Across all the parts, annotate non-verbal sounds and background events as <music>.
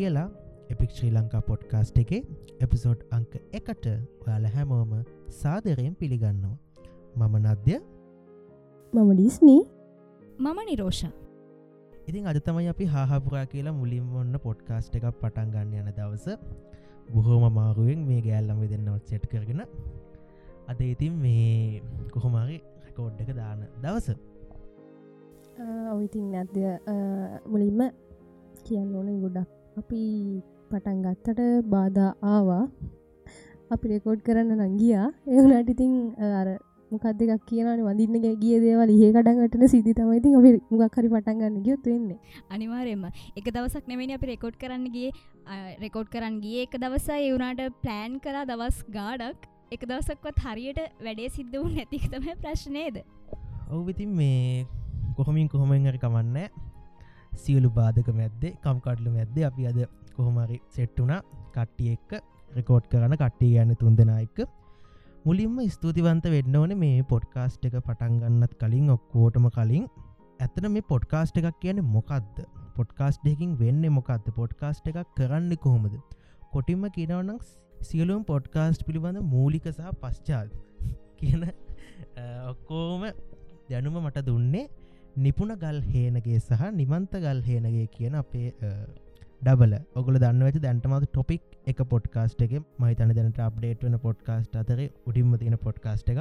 කියලා epic Sri Lanka podcast එකේ episode අංක එකට ඔයාල හැමෝම සාදරයෙන් පිළිගන්නවා. මම නද්‍ය. මම ඩිස්නී මම නිරෝෂ. ඉතින් අද තමයි අපි හාහපුරා කියලා මුලින්ම ඔන්න පොඩ්කාස්ට් එකක් පටන් ගන්න යන දවස. බොහෝම මාරුවෙන් මේ ගෑල්ලම දෙන්නවත් සෙට් කරගෙන. අද ඉතින් මේ කොහොමරි රැකෝඩ් එක දාන දවස. ඔවිතින් නැද්‍ය මුලින්ම කියන්න ඕන ගොඩක් අපි පටන් ගත්තට බාධා ආවා. අපි රෙකෝඩ් කරන්න නංගියා එවනට ඉතින් අර මොකක් දෙකක් කියනන වදින්න ගිය දේවල් ඒ කඩගටන සිදි තමයිති අපි මොක් හරි පටන්ගන්න ගියොත් වෙන්නේ. අනිවාරෙන්ම එක දවසක් නෙමනි අපි රෙකෝඩ් කරන්නගේ රෙකෝඩ් කරන්න ගිය එක දවසයි. එවුනාට ප්ලෑන් කලා දවස් ගාඩක් එක දවසක්වත් හරියට වැඩේ සිද්ධ වූ නැතික තමයි ප්‍රශ්නයද ඔවවිතින් මේ කොහොමින් කොහොමෙන් හරි කමන්න සියලු බාධක මැද්දේ කම්කටලු මැද්ද අපි අද කොහොමරි සෙට්ටුනා කට්ටිය එක්ක රෙකෝඩ් කරන කට්ටිය ගන්න තුන්දෙන එක මුලින්ම ස්තුතිවන්ත වෙන්න ඕන මේ පොඩ්කාස්ට් එක පටන්ගන්නත් කලින් ඔක්කෝටම කලින්. ඇතන මේ පොඩ්කාස්ට් එකක් කියන මොකක්ද පොඩ්කාස්ට් එකින් වෙන්න මොකක්ද පොඩ්කාස්ට් එකක් කරන්න කොහොමද? කොටින්ම කියනවනක් සියලුම් පොඩ්කාස්ට් පිළිබඳ මූලික සහ පශ්චාත් කියන ඔක්කෝම දැනුම මට දුන්නේ නිපුණ ගල් හේනගේ සහ නිමන්ත ගල් හේනගේ කියන අපේ ඩබල ඔගල දන්න ඇති? දැන්ටමද ටොපික් එක පොඩ්කාස්ට එක මහිතන දැනට අප්ඩේට් වන පොඩ්කාස්ට අතර උඩින්ම තියෙන පොඩ්කාස්ට එක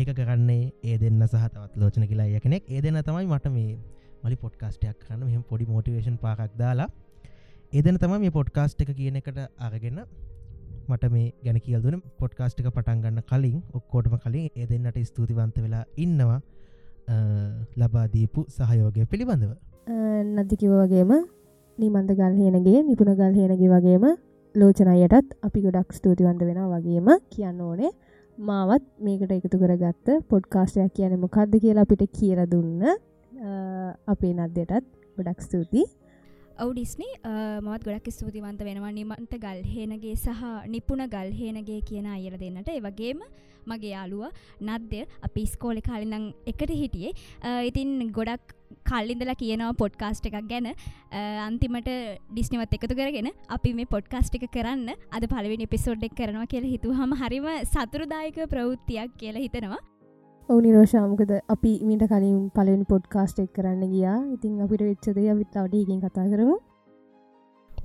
ඒක කරන්නේ ඒ දෙන්න සහ තවත් ලෝචන කියලා ය කෙනෙක්. ඒ දෙන්න තමයි මට මේ මලි පොඩ්කාස්ටයක් කරන්න. මෙහම පොඩි මෝටිවේශන් පාකක් දාලා ඒදන තම මේ පොඩ්කාස්ට් එක කියන එකට අරගෙන මට මේ ගැන කියල්දුන පොඩ්කාස්ට් එක පටන්ගන්න කලින් ඔක්කෝටම කලින් ඒ දෙන්නට ස්තුතිවන්ත වෙලා ඉන්නවා. ලබාදීපු සහයෝගය පිළිබඳව. නදිකිව වගේම නිමන්ද ගල් හේනගේ නිපුණ ගල් හේනගේ වගේම ලෝචනයටත් අපි ගොඩක් ස්තුතිවන්ත වෙන වගේම කියන්න ඕනේ. මාවත් මේකට එකතු කරගත්ත පොඩ්කාස්ටයක් කියන මොකක්ද කියලා අපිට කියල දුන්න. අපේ නද්‍යටත් ගොඩක් ස්තුතියි. ඔවුඩිස්නි මත් ගොඩක් ස්තුතිවන්ත වෙනවා. නිමන්ත ගල්හේනගේ සහ නිපුණ ගල්හේනගේ කියන අයල දෙන්නට. ඒවගේම මගේ යාලුව නද්‍ය අපි ස්කෝලෙ කාලිනම් එකට හිටියේ. ඉතින් ගොඩක් කල්ලින්දලා කියනවා පොඩ්කාස්ට් එකක් ගැන. අන්තිමට ඩිස්නිවත් එකතු කරගෙන අපි මේ පොඩ්කාස්ට් එක කරන්න අද පලවෙනි පිසෝඩ්ඩක් කරනවා කියලා හිතු හම හරිම සතුරදායක ප්‍රවෘත්තියක් කියලා හිතනවා. ඔවුනි රෝෂාමකද අපි මිට කලින් පලවෙනි පොඩ්කාස්ට් එක් කරන්න ගියා. ඉතින් අපිට වෙච්චදය විත්තාවටයකින් කතා කරමු.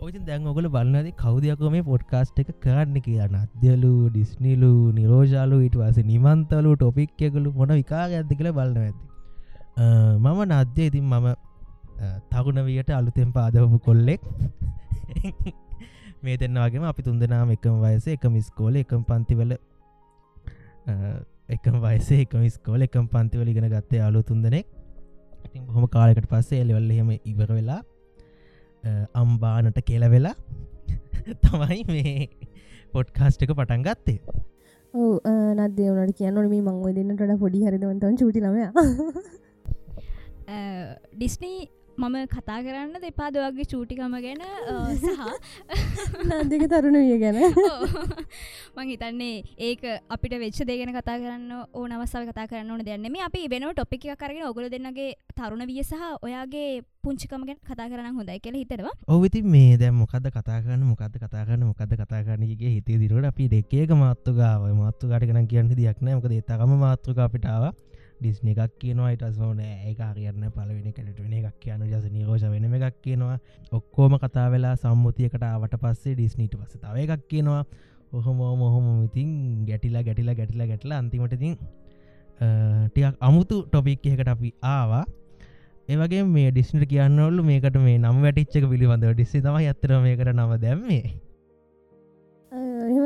ඔයිතින් දැන් ඔගල බලන්නද කවදයක්ක මේ පොඩ්කාස්ට් එක කරන්න කියන්න අධ්‍යලු ඩිස්නිලු නිරෝෂාලු ඉට වස නිමන්තලු ටොපික්යකලු මොන විකාර ඇති කළ බලන්න ඇති මම නද්‍ය ඉතින් මම තගුණ වියට අලුතෙන් පාදවපු කොල්ලෙක්. මේ දෙන්නවාගේම අපි තුන්දනාම එකම වයස එක මිස්කෝල එකම පන්තිවල එකම වයසේ එක මිස්කෝල එකම පන්තිවල ඉගෙන ගත්තේ අලු තුන්දනෙක් ඉතින් බොහොම කාලෙකට පස්සේ එලිවල්ල හෙම ඉවර වෙලා අම්බානට කියල වෙලා <laughs> තමයි මේ පොඩ්කාස්ට් එක පටන් ගත්තේ. ඔව නදේ වනට කියන්නන මේ මංව දෙන්නට පොඩි හරිදවන්තන් චුටිලමයා <laughs> ඩිස්නී මම කතා කරන්න දෙපාද වගේ චූටිකම ගැන <laughs> සහ <laughs> නදක තරුණ විය ගැන. <laughs> මං හිතන්නේ ඒක අපිට වෙච්ච දෙගෙන කතා කරන්න ඕ නවස්සාව කතා කරන්න ඕන දෙන්නම අපි වෙන ටොපික් කරගෙන ඔගල දෙන්නගේ තරුණ විය සහ ඔයාගේ පුංචිකමගෙන් කතා කරන්න හොඳයි කියල හිතරවා ඔවිති මේ දැම් මොකද කතා කරන්න මොකද කතා කරන්න මොකද කතා කරන්නගේ හිතේ දිරට අපි දෙකේක මාත්තු ගාව මාත්තු ගටකන කියන්න දෙයක්න මොකද තකම මාතෘකා පිටාව ඩිස්න එකක් කියනවා අයිට සෝන ඒ කියන්න පලවෙනි කැට වෙන එකක් කියන ජස නිරෝෂ වෙන එකක් කියනවා. ඔක්කෝම කතා වෙලා සම්මුතියකට ආවට පස්සේ ඩිස්නීට පස තව එකක් කියනවා. ඔහොම මොහොම ඉතින් ගැටිලා ගැටිලා ගැටිලා ගැටලා අන්තිමටතින් ටිකක් අමුතු ටොපික් එකට අපි ආවා. ඒවගේ මේ ඩිස්නට කියන්නවල්ලු මේකට මේ නම් වැටිච්චක පිළිබඳව. ඩිස්සි තම ඇත්තර මේකට නම දැම්මේ. එහෙම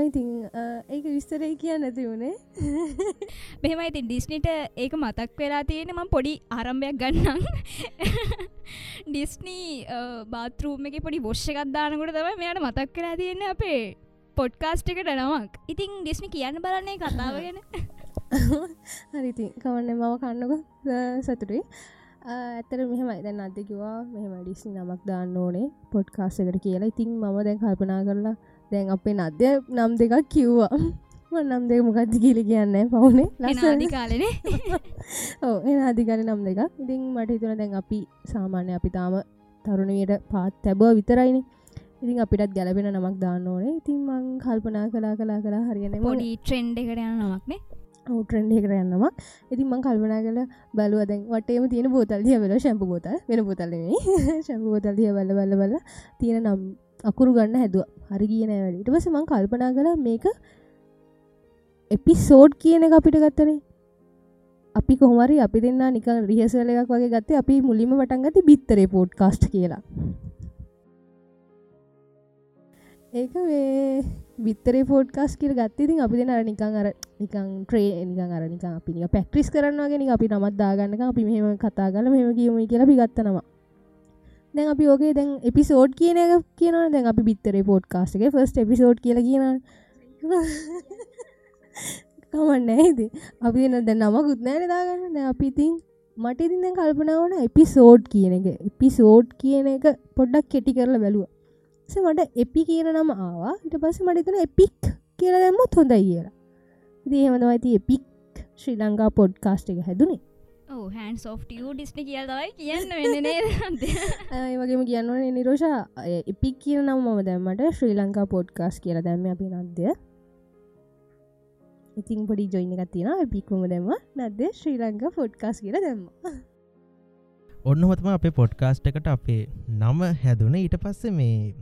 ඉතින් ඒක විස්තරයි කිය නැති වුණේ <laughs> මෙහෙම ඉතින් ඩිස්නිට ඒක මතක් වෙලා තියෙන ම පොඩි ආරම්භයක් ගන්නම්. ඩිස්නී බාතරූම එක පොඩි බොෂ්ෂකත් දානකොට තම මෙයට මතක් කරලා තියෙන අපේ පොඩ්කාස්ට් එකට නමක්. ඉතින් ඩිස්නි කියන්න බලන්නේ කතාවගෙන <laughs> <laughs> හරිති කවන්න මම කන්නක සතුටුයි. ඇතර මෙහමයි. දැන් අදකිවා මෙහම ඩිස්නි නමක් දාන්න ඕනේ පොඩ්කාස්ට එකට කියලා. ඉතින් මම දැන් කල්පනා කරලා දැන් අපේ නද්‍ය නම් දෙකක් කිව්වා. නම් දෙක මොකක්ද කියල කියන්න පවුනේ? ලස්සදි කාලන ඕ එ අධිකර නම් දෙක ඉතින් මට හිතුන දැන් අපි සාමාන්‍ය අපි තාම තරුණයට පාත් තැබව විතරයිනි ඉතින් අපිටත් ගැලපෙන නමක් දාන්න ඕනේ. ඉතින් මං කල්පනා කලා කලා කලා හරියන පොඩි ට්‍රෙන්ඩ් එකට යන නමක්නේ ට්‍රෙන්ඩ් එකට යන්නවා ඉතින් මං කල්පනා කල බලුවද වටේම තියෙන බෝතල්දිය වෙල ශැම්ප බෝතල්. වෙන බෝතල්ලේ ශැම්ප <laughs> බෝතල්දිය බල්ල බල්ල බල තියෙන නම් අකුරු ගන්න හැදුව හරි කියන වැඩ. ඉට පස මං කල්පනා කලා මේක එපිසෝඩ් කියන එක අපිට ගත්තනේ. අපි කොහමරි අපි දෙන්න නික රිහසල එකක් වගේ ගත්තේ අපි මුලිම පටන් ගති බිත්තරේ පෝට් කාස්ට් කියලා. ඒක වේ බිත්තරේ පෝඩ්කාස් කියල ගත්තතින් අපි දෙන අර නිකං අර නිකං ට්‍රේ නිකං අර නිකං අපි නික පැක්ටිස් කරන්නගෙන අපි නමත් දාගන්නක අපි මෙහෙම කතා කල මෙම කියම කියලා පිගත්තනවා දැන් අපි ඕගේ දැන් එපිසෝඩ් කියන එක කියනවන දැන් අපි බිත්තරේ පෝඩ්කාස්ටගේ ෆස්ට එපිසෝඩ් කියල කියන කමන්න ඇයිද අපි එන දැ නමකුත් නෑන දාගන්න. දැ අපි ඉතින් මට ඉතින් දැන් කල්පනාවන එපිසෝඩ් කියන එක. එපිසෝඩ් කියන එක පොඩ්ඩක් කෙටි කරලා බැලුව. මට එපි කියන නම ආවා. ඉට පස්ස මටතන එපික් කියල දැම්මත් හොඳයි කියලා. දේහමදව ඇති එපික් ශ්‍රී ලංකා පොඩ්කාස්ට් එක හැදුනේ. හන්න් සෝෆ්ටියූ ඩිස්්ි කියල්දවයි කියන්න වෙන්නනේ <laughs> ඒවගේම කියන්නවන නිරෝෂා. එපික් කියන නම් මම දැම්මට ශ්‍රී ලංකා පොඩ්කාස් කියල දැම්ම අපි නද්ද? ඉතින් පොඩි ජොයින එකත්තින පික්කම දැම්ම නැද්ද? ශ්‍රී ලංකා ෆොඩ්කාස් කියල දැම්ම. ඔන්න හොතම අපේ පොඩ්කාස්ට් එකට අපේ නම හැදුන. ඊට පස්සේ මේ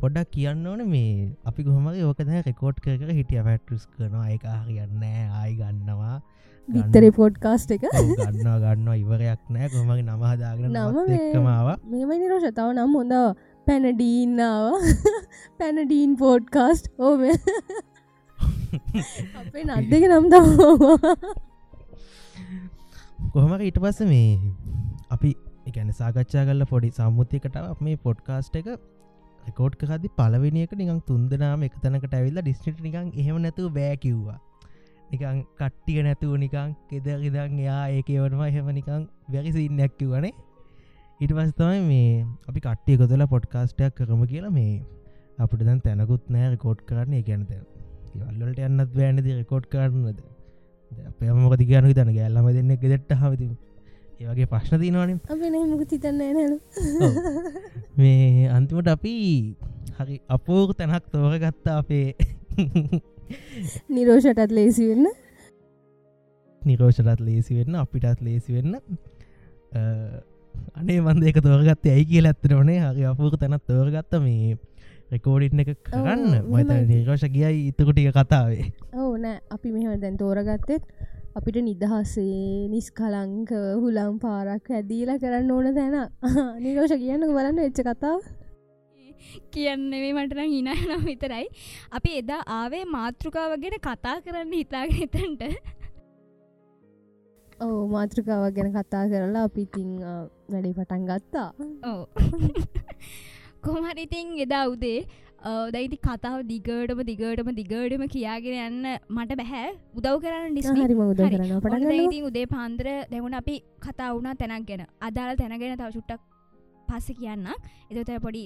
පොඩක් කියන්න ඕන මේ අපි කොහමගේ ඕකද රෙකෝඩ් කර හිටිය. පැට්ටස් කරනවා. එක හරියන්න ආයි ගන්නවා විත්තරේ පොඩ්කාස්ට් එක. ගන්නවා ගන්නවා. ඉවරයක් නෑ. කොමගේ නමහදාගෙන නම එක්කමාව මෙම නිරෝෂතාව නම් හොඳ පැනඩීන්නාව පැනඩීන් <laughs> පෝඩ්කාස්ට් ඕම <laughs> අපේ නද්දක නම් කොහමක ඊට පස්ස මේ අපි එකන සාකච්ඡා කල්ල පොඩි සම්මුතියකට මේ පොඩ්කාස්ට් එක රෙකෝඩ් කරදි පලවෙනික නිකං තුන්දනාම එක තැනකට ඇවිල්ලා ඩිස්නිට නිකං එහෙම නැතුව බෑකිව්වා නිකං කට්ටික නැතුව නිකං කෙද ඉදන් යා ඒක වනවා එහෙම නිකං වැැරිසින්නැක් කිවනේ ඉට පස්තමයි මේ අපි කට්ටිය කොතල පොඩ්කාස්ටයක් කරම කියලා මේ අපට දැන් තැනකුත් නෑ රෙකෝඩ් කරන්නේ. ගැනත වල්ලට යන්නත් බෑනද රෙකෝඩ් කරන්නද? අපයමොකති ගයනු තන ගැල්ලම දෙන්න ගෙදෙට්ට හවිති ඒවගේ ප්‍රශ්න තිනවාන අප නමුක තිතන්න නැන මේ අන්තිමට අපි හරි අපෝක තැනක් තෝර ගත්තා අපේ නිරෝෂටත් ලේසි වෙන්න. නිරෝෂටත් ලේසි වෙන්න අපිටත් ලේසි වෙන්න. අනේ මන්ද එක තෝරගත්තේ ඇයි කියල ඇත්තට ඕනේ? හරි අපූක තැනත් තෝරගත්ත මේ රෙකෝඩිට් එක කරන්න. මත නිරෝෂ කියයි ඉතකොටික කතාවේ. ඕ නෑ. අපි මෙහම දැන් තෝරගත්තෙත් අපිට නිදහසේ නිස්කලංක හුලම් පාරක් ඇදීලා කරන්න ඕන තැන. <laughs> නිරෝෂ කියන්න බලන්න එච්ච කතාව කියන්නෙවේ මටන හිනනම් විතරයි. අපි එදා ආවේ මාතෘකාවගෙන කතා කරන්න හිතාගෙතන්ට ඕ මාතෘකාවක් ගැන කතා කරලා අපිතිං වැඩි පටන් ගත්තා. ඕ <laughs> කොහමරිඉතින් එදා උදේ? දයිති කතාව දිගටම දිගටම දිගටම කියාගෙන යන්න මට බැහැ. උදව් කරන්න ඉතින් උදේ පාන්දර දැවුණ අපි කතා වුණා තැනක් ගැන. අදාළ තැනගෙන තව චුට්ටක් පස්ස කියන්න එතත පොඩි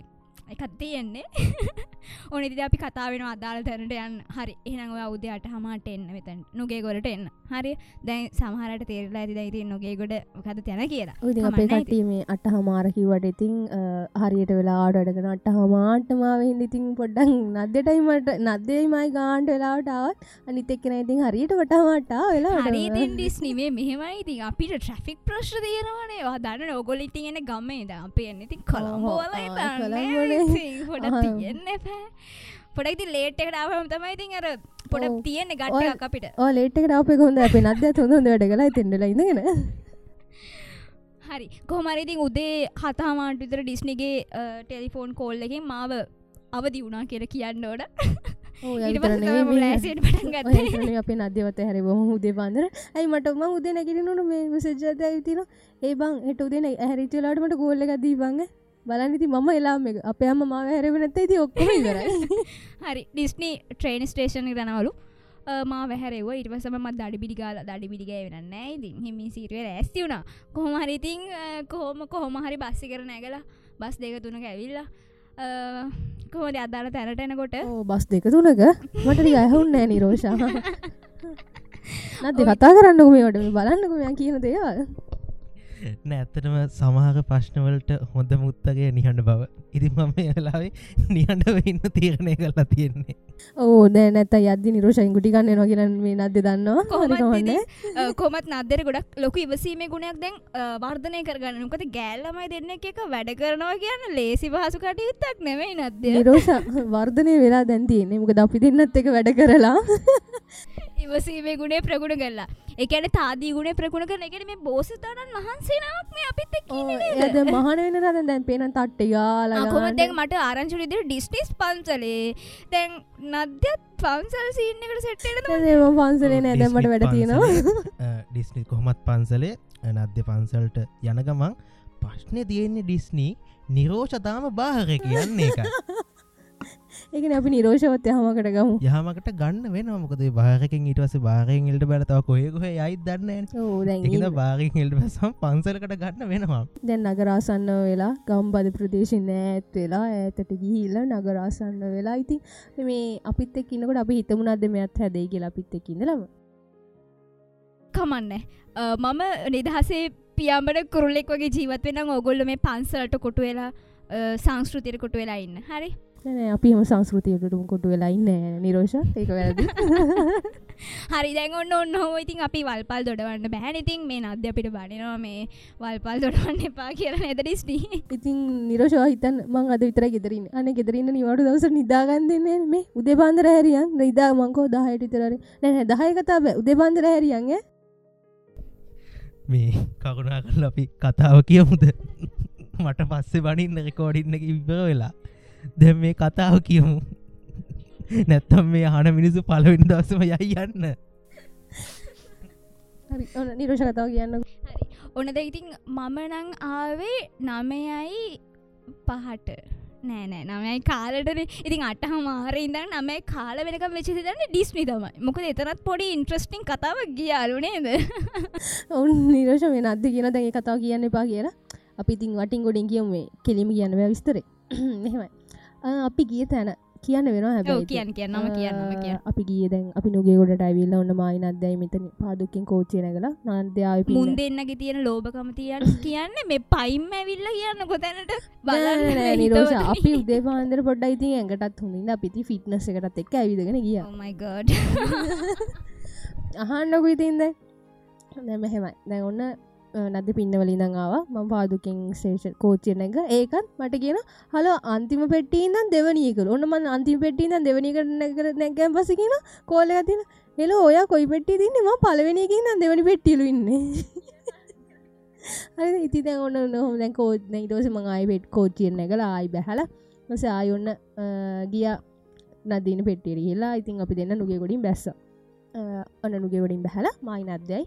එකත් තියෙන්නේ. <laughs> ඕන ඉදි අපි කතාවෙන අදාළ තැනට යන්න. හරි. එහනව අවුද අට හමට එන්න මෙතැන්. නොගේ ගොලට එන්න. හරි. දැන් සමහරට තේරලා ඇති දයිති නොගේ ගොඩ කද තැන කියලා. ඉතින් අපේ කටීමේ අට හමාරකිවට ඉතින් හරියට වෙලා ආඩටගෙන අට හමාටමාවෙහින් ඉතින් පොඩ්ඩන් නද්දටයිමට නද්දේමයි ගාන්ට වෙලාටාවත් අනිත එක්කෙන ඉතින් හරියට වටමටා වෙලා හරිතින් ඩිස්නිමේ මෙහෙමයි. ඉතින් අපිට ට්‍රෆික් ප්‍රශ්න තියෙනවානේ. වා දන්න ඔගොලිටිගෙන ගම්මේ ද අපේ එන්නඉතින් කොළම්බෝල හොඩ තියෙන්න පැ පොඩක්ති ලේට්කට ආවම තමයි ඉතින් අර පොඩ තියෙන්නේ ගට්ටක් අපිට ඕ ලේට්කට අපේ හොඳ අපේ නද්‍ය හොඳ වැඩ කලා තෙන්නල ඉඳගෙන හරි කොහමරිඉතින් උදේ හතාමාට විතර ඩිස්්නිගේ ටෙලිෆෝන් කෝල් එකින් මාව අවදි වුණා කියර කියන්න ඕඩ අපේ නද්‍යවත හැර බොම උදේ බන්දර ඇයි මටම උදේ නැකිරනුට මේ විසජත ඇතින ඒ බං එට උදේ ඇහරිචලාටමට කෝල්ල එකදී බංග බලනිති මම එලාම එක අප අම මාව හැරවෙනත් ඇති ඔක්කොම ඉවරයි. <laughs> හරි. ඩිස්නී ට්‍රේන් ස්ටේෂන් රනවලු මා වැහැරව ඉටවසම දඩි පිිගාල දඩි පිිග වෙනන්න ඉතින් හිමි සිරුව ඇස්ති වුණ. කොහොමහරිඉතින් කොහොම කොහොම හරි බස්සි කර නැගලා බස් දෙක තුනක ඇවිල්ලා කොහොද අදාළ තැනට එනකොට? බස් දෙක තුනක. මට ඇහුන් නෑ නිරෝෂා. <laughs> නද කතා කරන්නකමට බලන්නකම කියන දේවල් නැත්තටම සමහර ප්‍රශ්නවලට හොඳ මුත්තගේ නිහඬ බව. ඉදි මම වෙලාවේ නිහඬව ඉන්න තීරණය කරලා තියෙන්නේ. ඕ දැ නැත යද්දි නිරෝෂයින් ගුටිගන්න නොගලන් මේ නද දන්නවා. කොහොමත් ඉතින්, කොමත් නදර ගොඩක් ලොක ඉවසීමේ ගුණයක් දැන් වර්ධනය කරගන්න. මොකද ගෑල්ලමයි දෙන්න එක වැඩ කරනවා කියන්න ලේසි පහසු කටයුත්තක් නෙමයි නද්ද? නිරෝෂ වර්ධනය වෙලා දැන්තියන්නේ මොක අපි දෙන්නත් එක වැඩ කරලා ඉවසීමේ ගුණේ ප්‍රගුණ කරලා. එකන තාදී ගුණේ ප්‍රගුණ කරන. එකට මේ බෝසතාණන් වහන්සේනාවක් මේ අපිත් එක්ක ඉන්නේ නේද? ඇද මහන වෙන රද දැන් පේන තට්ට යාලා කොම දැන් මට ආරංචු විදිර ඩිස්ටිස් පන්සලේ. තැන් නද්‍යත් පන්සල් සීන්නකට සෙට්ටට ම පන්සලේ නෑ. දැම්මට වැඩ තියෙනවා. ඩිස්නි කොහොමත් පන්සලේ නද්‍ය පන්සල්ට යන ගමන් ප්‍රශ්නය තියෙන්නේ ඩිස්නී නිරෝෂතාම බාහර කියන්නේ එක <laughs> ඒකන අපි නිරෝෂවත් යහමකට ගමු. යහමකට ගන්න වෙන මොකද බාරකින් ඊටවස බාරයෙන් එල්ට බැලතව කොයකොහ යයි දන්න ඕ දැන් එකද බාරෙන් එල්ට පැසම් පන්සලකට ගන්න වෙනවා. දැන් නගරාසන්න වෙලා ගම්බද ප්‍රදේශෙන් ඇත් වෙලා ඇතට ගිහිල්ල නගරාසන්න වෙලා ඉතින් මේ අපිත් එක් ඉන්නකොට අපි හිතමුණක්ද මෙත් හැදයි කියලා අපිත් එක් ඉඳලම? කමන්න. මම නිදහසේ පියම්බට කුරුල්ලෙක් වගේ ජීවත් වෙන ඔගොල්ල මේ පන්සලට කොටු වෙලා සංස්කෘතිර කොටු වෙලා ඉන්න. හරි නෑ අපිම සංස්කෘතියටටම කොටු වෙලා ඉන්න නිරෝෂ. ඒක වැරදි. <laughs> හරි දැන් ඔන්න ඔන්න හෝ ඉතින් අපි වල්පල් දොඩවන්න බැහැ ඉතින් මේ නද්‍ය අපිට බනිනවා මේ වල්පල් දොඩවන්න එපා කියලා එදරිස්ටී <laughs> ඉතින් නිරෝෂවා හිතන් මං අද විතර ගෙදරින් අන ගෙදරන්න නිවට දවස නිදාගන්න දෙන්නේ මේ උදේ බන්දර හැරියන්. නිදා මංකෝ දහයට විතරර නැ දහය කතාව උදේ බන්දර හැරියන්ගේ මේ කකුණා කල් අපි කතාව කියමුද? <laughs> මට පස්සේ බනින්න රෙකෝඩින්න ඉබර වෙලා දැ මේ කතාව කියමු. නැත්තම් මේ හන මිනිසු පලවෙනි දවසම යයි යන්න. හරි ඔන්න නිරෝෂ කතාව කියන්න. ඔනද ඉතින් මම නං ආවේ නමයයි පහට. නෑනෑ නමයි කාලටන. ඉතින් අට හමාරඉද නමයි කාල වෙනක වෙචි දන්න ඩිස්නි තමයි. මොකද එතරත් පොඩි ඉන්ට්‍රස්ටිං කතාවක් ගියාලුනේද ඔවුන් නිරෝෂ මේ නද්ද කියන දැන් ඒ කතාව කියන්න එපා කියලා. අපි ඉතින් වටින් ගොඩින් කියමු මේ කෙලිම කියන්න බෑ විස්තරේ. <clears throat> මෙහෙමයි අපි ගිය තැන. කියන්න වෙනවා ඔව් හැබැයි කියන්න. කියන්න නම කියන්නම කිය අපි ගිය දැන් අපි නොගේ ගොඩට ඇවිල්ල ඔන්න මයි නද්දයි මෙතන පාදුකින් කෝච්චය නැගලා නන්දයාව මුන් දෙන්නගේ තියෙන ලෝභකම තියන් <laughs> කියන්න මේ පයිම් ඇවිල්ල කියන්න කොතැනට බලන්න නිරෝෂ. අපි උදේ පාන්දර පොඩ්ඩයි ඉතින් ඇඟටත් හොඳින් අපිති ෆිට්නස් එකටත් එක්ක ඇවිදගෙන ගිය. මයිගඩ් <laughs> අහන්ඩකු ඉතින්ද දැම හෙමයි දැන් ඔන්න නද පින්නවලින් ආව. මම පාදුකින් ේෂ කෝච්චය නැග. ඒකත් මට කියන හලෝ අන්තිම පෙට්ටීන්ද දෙවනියකර ඔන්නම අන්තිම පෙට්ටීද දෙවනිකට නැකර නැගැම් පස කියන කෝල තින හෙල ඔය කොයි පෙට්ටි තින්නේ ම පලවෙනිකින් දෙවනි පෙට්ටිලු ඉන්න. හරි ඉති දැන් ඔන්න නොහොම දැන් කෝච් නැයිටෝස මං ආයි පෙට් කෝච්චියෙන් නැගලා ආයි බැහල. නොස ආයොන්න ගිය. නදීන පෙට්ටියට කියලා ඉතින් අපි දෙන්න නුගේ ගොඩින් බැස්ස. ඔන්න නුගේ ගොඩින් බැහලා මයි නද්දයි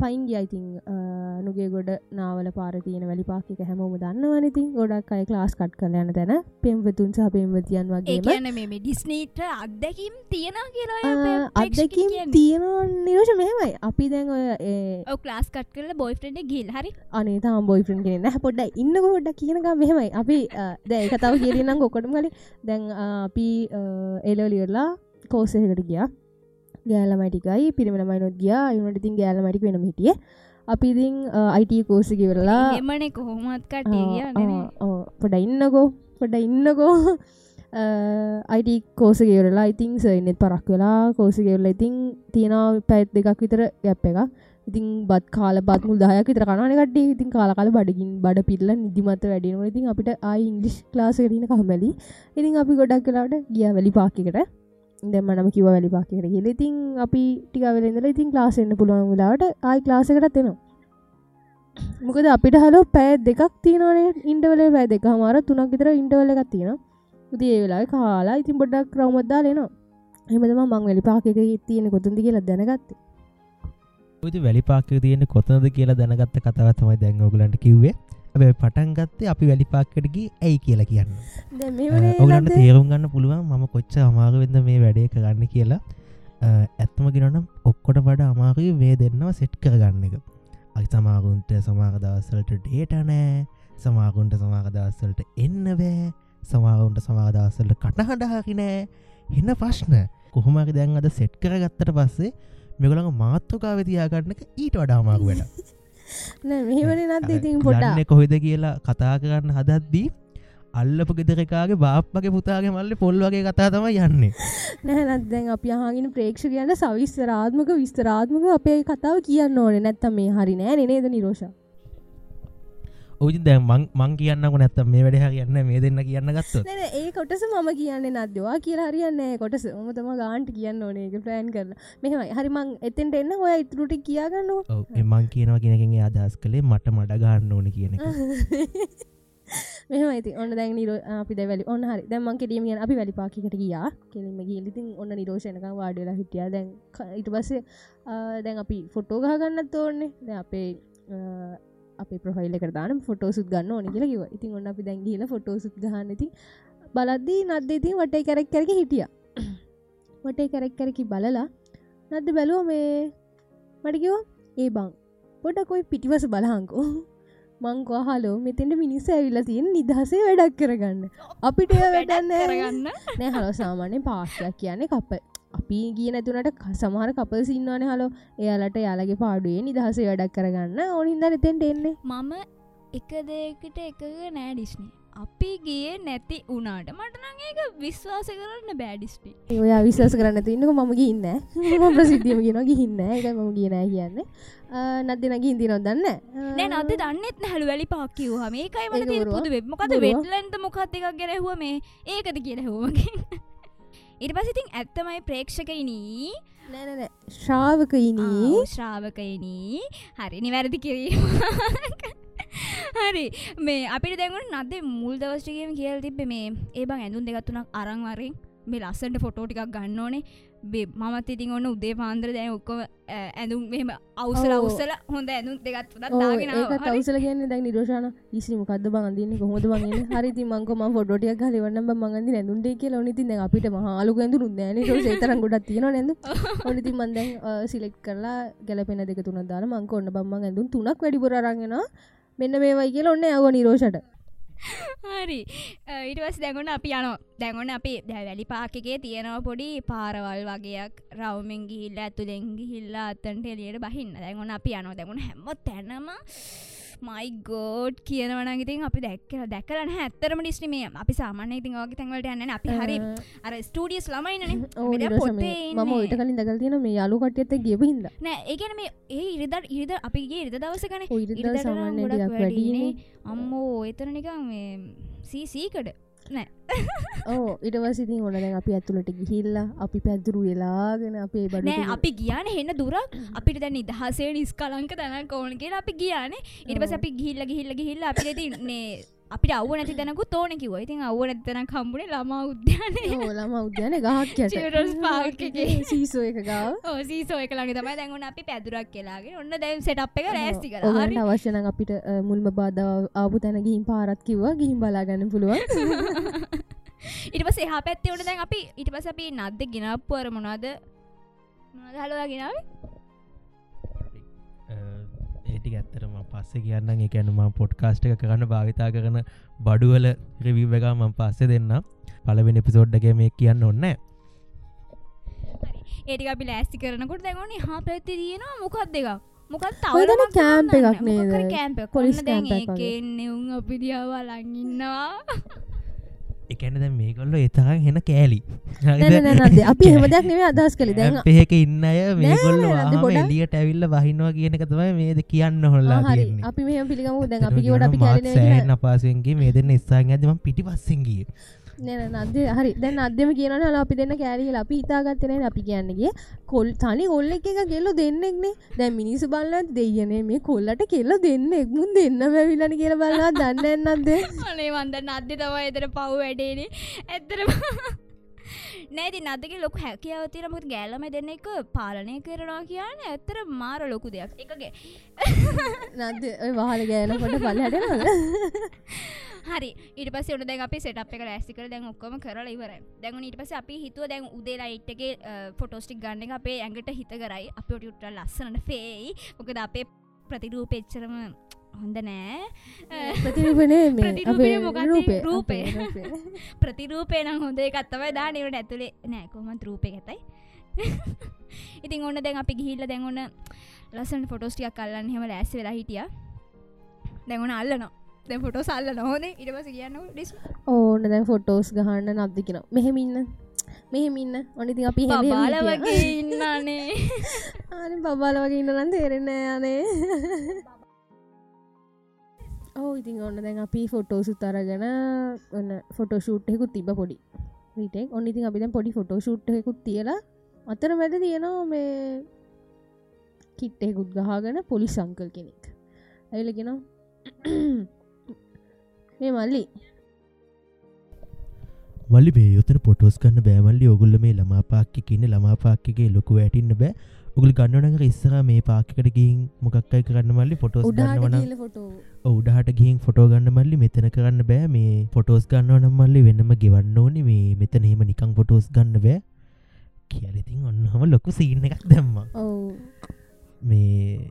පයින් ගියයිතින් නුගේ ගොඩ නාවල පාරතියන වැලි පාකික හැමෝම දන්නවනතින් ගොඩක් අයි ලාස් කට් කල යන තැන පෙම්වතුන් සහ පෙම්වතියන් වගේ මේ ඩිස්නීට අත්දැකීම් තියෙන කියලා අදකින් තියෙනවා නිරෝෂ මෙහෙමයි. අපි දැන් ඔය ලාස් කට් කරල බොයිෆ්‍රෙන්ඩ ගිල් හරි. අනේ තාම බොයිෆ්‍රන් කෙන නැහ. පොඩ්ඩ ඉන්න ගොඩක් කියනක මෙහෙමයි. අපි දැ කතාව කියරනම් ගොකොටම කලින් දැන් අපි එලලියරලා කෝසයකට ගියා ගෑලමටිකයි පිරිමණමයි නොත් ගියා යුනට ඉතින් ගෑලමටික වෙනම හිටිය. අපි ඉතින් අයිට කෝසකිවරලා එමන කොහොමත් කටේ පොඩ ඉන්නකෝ පොඩ ඉන්නකෝ. අයිට කෝසගේවරලා ඉතින් සයිනෙත් පරක් වෙලා කෝසගේවරලා ඉතින් තියෙන පැත් දෙකක් විතර ගැප් එක ඉතින් බත් කාල බත්මුල් දායක් විතර කනනකට ඉතින් කාලකාල බඩගින් බඩ පිල්ල නිදිමත වැඩිනවා ඉතින් අපිට ආයි ඉංගලිස් ලාසකරන කහමැලි ඉතින් අපි ගොඩක් කලාට ගිය වැලි පාකිකට දෙමනම කිව වැලි පාකිකට කියල ඉතින් අපි ටිකවෙලෙඳල ඉතින් ලාසෙන්න්න පුළුවන් වෙලාට ආයි ලාසකට එනවා. මොකද අපිට හලෝ පෑ දෙකක් තියනේ ඉන්ඩවල වැෑ දෙක මාර තුනක් විතර ඉන්ඩවල එකක් තියෙන උති ඒ වෙලා කාලා ඉතින් බොඩක් රවමද්දා ලෙනවා එමදම මං වැලි පාකක තියෙන කොතුන්දි කියලා දැනගත්තේ. ති වැලිපාක තියෙන කොතනද කියලා දැනගත්ත කතාව තමයි දැන් ඔගලන්ට කිව්වේ. ඇ පටන් ගත්තේ අපි වැලිපාක්කටගේ ඇයි කියලා කියන්න. ඔගලන්ට තේරුම් ගන්න පුළුවන් මම කොච්ච අමාරුවෙද මේ වැඩේ කරන්න කියලා. ඇත්තම ගෙනනම් ඔක්කොට වඩ අමාරුයි වේ දෙන්නවා සෙට් කරගන්න එක. අයි සමාගුන්ට සමාග දවස්සලට ඩේට නෑ සමාගුන්ට සමාග දවස්සලට එන්න බෑ සමාගුන්ට සමාදවස්සලට කටහඩහකි නෑ එන්න ප්‍රශ්න. කොහොමරි දැන් අද සෙට් කරගත්තට පස්සේ මෙගලඟ මාතෘකාව තියාගන්නක ඊට වඩාමාරු <laughs> මෙහෙමන නත් ඉතින් පොඩා යන්න කොහෙද කියලා කතා කරන්න හදද්දී අල්ලපු ගෙදරකාගේ බාප්පගේ පුතාගේ මල්ල පොල් වගේ කතා තම යන්නේ. <laughs> නැහැනත් දැන් අපි අහගෙන ප්‍රේක්ෂ කියන්න සවිස්තරාත්මක විස්තරාත්මක අපේ කතාව කියන්න ඕනේ. නැත්තම් මේ හරි නෑ නේද නිරෝෂ ඔජි දැන් මං කියන්නක නැත්තම් මේ වැඩ කියන්න මේ දෙන්න කියන්න ගත්ත ඒ කොටස මම කියන්නේ නදවා කියලා හරියන්න කොටස. ඔමතම ගාන්ට කියන්න ඕනේ එක ප්ලෑන් කරලා. මෙහමයි. හරිමං එතෙන්ට එන්න ඔය ඉතුරට කියාගන්න මං කියනවා කෙනකින් අදහස් කළේ මට මඩ ගන්න ඕන කියන <laughs> මෙහම ඇති ඔන්න දැන් නිර අපි දැවැලි ඔන්න හරි. දැමන් කෙරීමියන් අපි වැලි පාකිකට ගියා. කෙලිම ගිලිතින් ඔන්න නිරෝෂණක වාඩලා හිටිය. දැන් ඉට පස්සේ දැන් අපි ෆොටෝ ගහගන්න තෝන්නේ දැ අපේ අපේ ප්‍රොෆයිල්ල කරදාන ෆොටෝසුත් ගන්න ඕනි කියලා කිව ඉතින් ඔන්න අපි දැන්ගේල ෆොටෝසුත් ගහන්නති බලද්දී නද්ද ඉතින් වටේ කැරෙක් කරක හිටිය. <clears throat> වටේ කැරෙක් කරකි බලලා නද්ද බැලුව මේ මටිකිව ඒ බං පොඩ කොයි පිටිවස බලහංකෝ. <laughs> මංකෝ හලෝ මෙතෙන්ට මිනිස්ස ඇවිල්ල තියෙන නිදහසේ වැඩක් කරගන්න. අපිට වැඩන්න කරගන්න? <laughs> නෑ හලෝ සාමාන්‍ය පාස්යක් කියන්නේ කප අපි ගිය නැතුනට සමහර කපල් සින්නවාන හලෝ එයාලට යාලගේ පාඩුවේ නිදහසේ වැඩක් කරගන්න. ඕනින්ද එතෙන්ට එන්නේ. මම එක දෙකට එකක නෑ ඩිස්්නි. අපි ගිය නැති උනාට මටනං ඒක විශ්වාස කරන්න බෑඩිස්ටි ඔය විශවාස කරන්න තින්නක මම ගින්න <laughs> ප්‍රසිද්ධියම ගෙන ගිහින්න එක මම කියන කියන්න. නදදිනගේ හිදි නොදන්න නෑ? නද දන්නෙත් හැළු වැලි පාකිව හම ඒකයි මට ඒක තියෙන බොරුවක්. පුද වෙබ් මොකද බොරුවක්. වෙටලන්ට මොකත් එකක් ගැනහුව මේ. ඒකද කියන හුවගේ ඉට පසිතින් ඇත්තමයි ප්‍රේක්ෂකයිනී. නැනන ශ්‍රාවකයිනී. ශ්‍රාවකයනී. හරි නිවැරදි කිරීම හරි මේ අපිට දැඟුණ නද මුල් දවස්ටිකම කියල් තිබ මේ ඒ බං ඇඳුම් දෙගත්තුනක් අරංවරින් මේ ලස්සට ෆොටෝ ටිකක් ගන්න ඕනේ බේ මත් ඉතින් ඔන්න උදේ පාන්දර දැන් ඔක්කොම ඈ, ඇඳුම් මෙම අවසල. අවසල හොඳ ඇඳුම් දෙගත් ඒක තවසල කියන්න දැන් නිරෝෂණ ඉසි මොකද බන්දන්න කොහොද බන්න හරි මංක ම ොටිය කලවන්න මගද නැඳුන්ට කියල. නිති අපිට මහලු ඇඳු ෑන තරන් ගොඩක් තියෙන නැද? <laughs> ඔනිති මන්දැන් සිලෙක් කරලා ගැලපෙන දෙක තුන දාලා මංක ඔන්න බම්ම ඇඳුම් තුනක් වැඩිපුරරගෙන මෙන්න මේවයි කියල ඔන්න ඇව නිරෝෂට හරි. ඉටවස් දැගුණ අපි යන දැගුණ අපි දැ වැලි පාකගේ තියෙනව පොඩි පාරවල් වගේයක් රවමෙන් ගිහිල්ල ඇතු දෙංගි හිල්ලා අත්තන්ට එලියට බහින්න දැගුණ අපි යන දැගුණ හැම තැනම මයි ගෝඩ් කියනවනගතින් අපි දැක්කල දැකලන ඇත්තරම ඩිස්්න මේ අපි සාමානය ඉතින් වගේ තැන්වලට යන්න අපි හරි අර ස්ටඩියස් ළමයින මම ඔයිට කලින් දකල් තියෙන මේ යාලු කටයත්ත ගියප හිද නෑ ඒගැන මේ ඒ ඉරිදර් ඉරිද අපිගේ ඉරිද දවසකන. ඉරිදා ඉරිදා සාමාන්‍ය වැඩිනේ. අම්මෝ එතන නිකම් මේ සීසීකඩ ඕ ඉටවසිති හොන දැන් අපි ඇතුළට ගිහිල්ලා අපි පැදුරු වෙලාගෙන අපේ බඩ නෑ අපි ගියාන හෙන්න දුරක්. <clears throat> අපිට දැන් නිදහසේ නිස්කලංක තැන කෝන කියලා අපි ගියානේ. ඉටපස අපි ගිහිල්ල ගිහිල්ල ගිහිල්ල අපි තින්නේ අපිට අවුව නැති තැනකු තෝන කිව ඉතින් අවුව නැති තැන කම්බුණේ ළමා උද්‍යානය. <laughs> ඕලම උද්‍යාන ගහක් park <laughs> එකේ. සීසෝ එක ගාව. <laughs> සීසෝ එක ළඟ තමයි. දැන්ගුණ අපි පැදුරක් කියලාගේ ඔන්න දැම් සෙටප් එක රෑස්ති කර ඔගන්ට අවශ්‍යන අපිට මුල්ම බාධ ආපු තැන ගිහින් පාරත් කිව්වා. ගිහින් බලාගන්න පුළුවන්. ඉටපස එහා පැත්තේ ඕන දැන් අපි ඉට පස අපි නද්ද ගෙනප්පුවර මොනාද හලවා ගෙනාව ඒටි ඇත්තරම පස්සේ කියන්න එකැනම පොඩ්කාස්ට එක කරන්න භාවිතා කරන බඩුවල රිවීව එක මං පස්සේ දෙන්න පලවෙන එපිසෝඩ්ඩක මේ කියන්න ඔන්න ඒටික අපි ලෑස්ති කරනකොට දැගොන හා පැත්ති තියෙනවා මොකක් දෙක මොකත් ඔය දැන කෑම්ප් එකක් නේද? කෑම්ප දැන් කෑම්ප් එකක් වගේ. ඒකෙන්නෙවුම් අපි දියාව ලඟින්නවා එකැන දැ මේ කොල්ල එතරම් හෙන කෑලි. අපි හෙමදයක් නෙවේ අදහස් කළ. දැන් පෙහෙක ඉන්න අය නෑ, නෑ, ගොඩක්- එලියට ඇවිල්ල වහිනවා කියන එක තමයි මේද කියන්න හොල්ලා අපි මෙහම පිළිගමු දැන් අපි කිවට අපි අපාසෙන්ගේ මේ දෙන්න ඉස්සාන් ඇදම පිටි පස්සෙන්ගිය නැන නද හරි. දැන් අදම කියන හල අපි දෙන්න කෑලිල අපි හිතාගත්තනය අපි කියන්නගේ කොල් තනි කොල්ල එක එක කෙල්ල දෙන්නෙක්නේ දැ මිනිසු බල්ලත් දෙයනේ මේ කොල්ලට කෙල්ල දෙන්න එක්මුන් දෙන්න වැවිලන කියල බලලා දන්න එන්නත්ද අනේ වන්ද නද්ද තව එතර පව් වැඩේනේ. ඇත්තරම නෑති නදක ලොක හැකියාව තිරමුත් ගෑලම දෙන්න එක පාලනය කරනවා කියන්න ඇත්තර මාර ලොකු දෙයක්. එකගේ. නද වහල ගෑනකොට පල්ලටනද හරි. ඉට පස ට දැන් අපි සට එක ලැස්තික දැන් ඔක්කම කරලා ඉවර දැන් ඊට පස අපි හිතුව දැන් උදේලා ඉට්ගේ ෆොටෝස්ටික් ගන්න අපේ ඇඟට හිත කරයි. අපට යුට්ට ලස්සනට ෆේයි මොකද අපේ ප්‍රතිරූප එච්චරම හොඳ නෑ? රූපේ. <laughs> ප්‍රතිරූපය නම් හොඳ එකත්තවයි දානවට ඇතුළේ නෑ කොමත් රූපය ඇතයි <laughs> ඉතින් ඔන්න දැන් අපි ගිහිල්ල දැන් ඔන්න ලසන් ෆොටෝස්ටියක් කල්ලන්න හෙම ලැස් වෙලා හිටිය. දැගුණ අල්ලන දැ ෆොටෝ සල්ල නොහොද ඉටපස කියන්න ඩිස් ඕන දැන් ෆොටෝස් ගහන්න නද්දිකෙන මෙහෙමින්න මෙහෙමින්න ඔනිති අපි බාල වගේ ඉන්නනේ. <laughs> ආන බබාල වගේ ඉන්න නම් තේරෙන්න යනේ ඕ ඉතින් ඔන්න දැන් අපි ෆොටෝ සුතරගෙන ඔන්න ෆොටෝ ෂූට්හෙකුත් තිබ පොඩි විටෙක් ඔන්න ඉතින් අපි දැන් පොඩි ෆොටෝ ෂූට්හෙකුත් තියලා අතර මැද තියෙනවා මේ කිට්ටෙකුත් ගහගෙන පොලි සංකල් කෙනෙක්. ඇයිලගෙන මේ මල්ලි. මල්ලි මේ යොතන පොටෝස් කන්න බෑමල්ලි ඔගුල්ල මේ ළමා පාක්කිකන්න ළමා පාක්කගේ ලොකු ඇටින්න බෑ. උගල් ගන්නනක ඉස්සර මේ පාකට ගින් මොකක්කයි කරන්න මල්ලි ෆොටෝස් ගන්නවන උඩහට ගිහින් ෆොටෝ ගන්න මල්ලි මෙතන කරන්න බෑ. මේ ෆොටෝස් ගන්න නම් මල්ලි වෙන්නම ගෙවන්න ඕනි. මේ මෙතන හෙම නිකං ෆොටෝස් ගන්න බෑ. කියලඉතින් ඔන්න හම ලොකු සීන එකක් දැම්ම. මේ